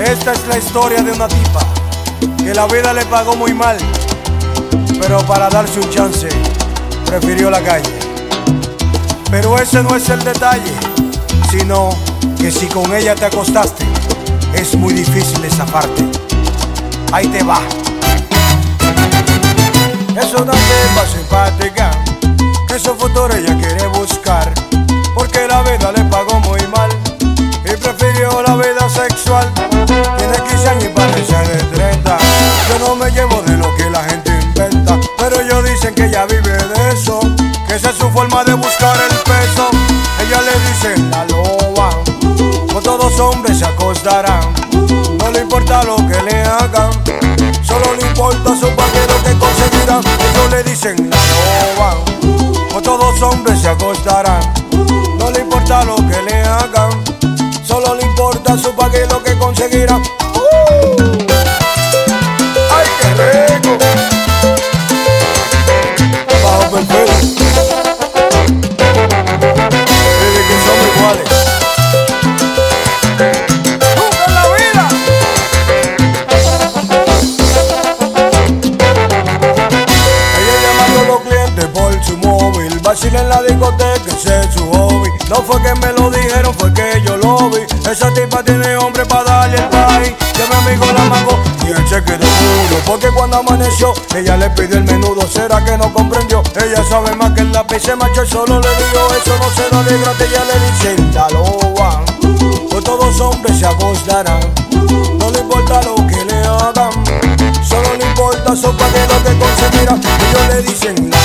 Esta es la historia de una tipa que la vida le pagó muy mal, pero para darse un chance prefirió la calle. Pero ese no es el detalle, sino que si con ella te acostaste, es muy difícil de zafarte. Ahí te va. Es una tipa simpática que su futuro ella quiere Tiene 15 años y parece de 30. Yo no me llevo de lo que la gente inventa, pero ellos dicen que ella vive de eso, que esa es su forma de buscar el peso. Ella le dicen la loba, con todos hombres se acostarán, no le importa lo que le hagan, solo le importa su paquete que conseguirán. Ellos le dicen la loba, con todos hombres se acostarán, no le importa lo que le hagan, solo le importa su paquete conseguirá. ¡Uh! ¡Ay, qué rico! Bajo perfecto. Dile que somos iguales. ¡Nunca en la vida! Ella llamando a los clientes por su móvil Vacila en la discoteca, ese es su hobby No fue que me lo dijeron, de Porque cuando amaneció, ella le pidió el menudo ¿Será que no comprendió? Ella sabe más que el lápiz se marchó y solo le digo Eso no se da de gratis, ella le dice La loba, pues todos hombres se acostarán No le importa lo que le hagan Solo le importa su paquete lo que conseguirá Ellos le dicen la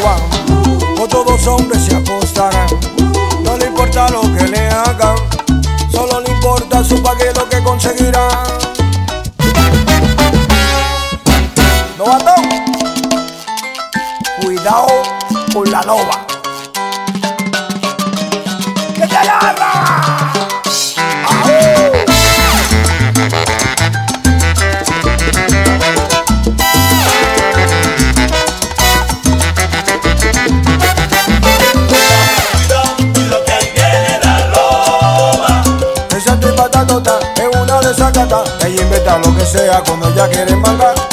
loba O todos hombres se acostarán No le importa lo que le hagan Solo le importa su paquete lo que conseguirá Cuidado con la loba ¡Que te agarra! ¡Aú! Esa tipa tatota es una desacata Ella inventa lo que sea cuando ella quiere mandar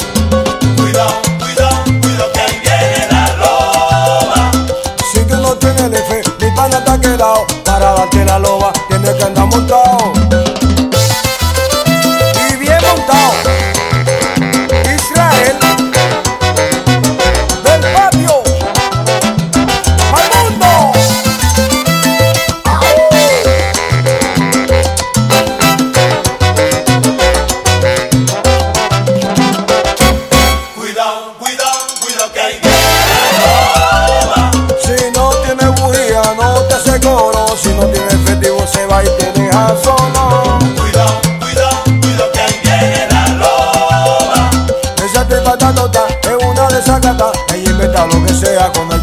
sacata, ella inventa lo que sea con